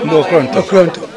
No, pronto. No, pronto.